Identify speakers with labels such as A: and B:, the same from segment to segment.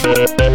A: Thank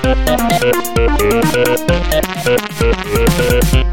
A: Thank you.